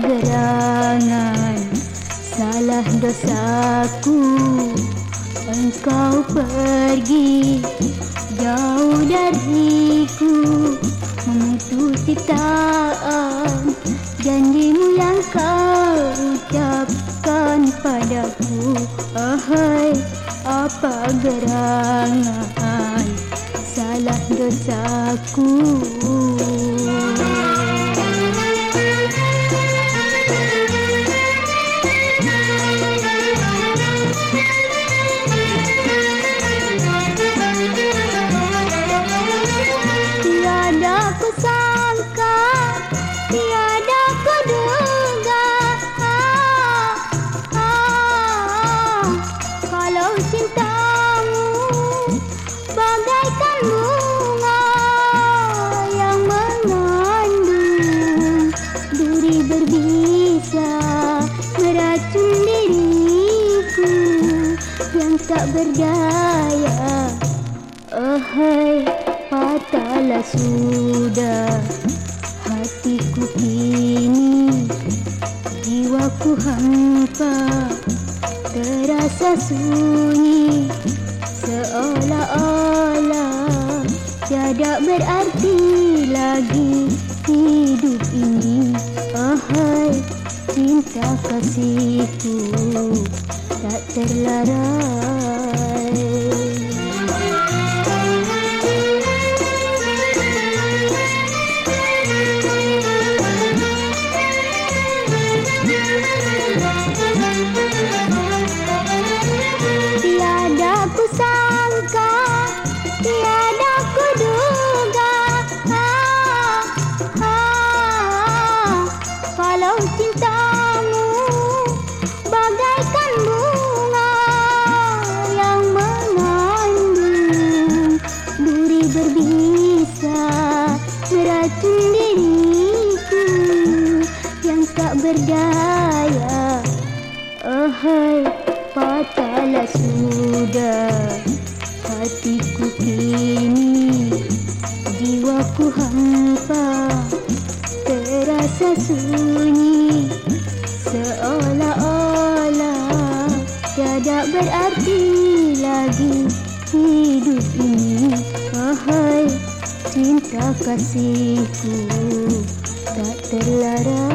gerangan Salah dosaku. Engkau pergi Jauh dariku. Memutus ciptaan Janjimu yang kau ucapkan padaku. Ahai apa gerangan? Salah dosaku. Tak berdaya. Ahai patahlah sudah Hatiku kini Jiwaku hampa. Terasa sunyi Seolah-olah Tiada berarti lagi hidup ini Ahai cinta kasihku tak terlarai berdaya. Ahai patahlah sudah Hatiku kini. Jiwaku hampa Terasa sunyi. Seolah-olah Tiada berarti lagi Hidup ini Ahai cinta kasihku. Tak terlarang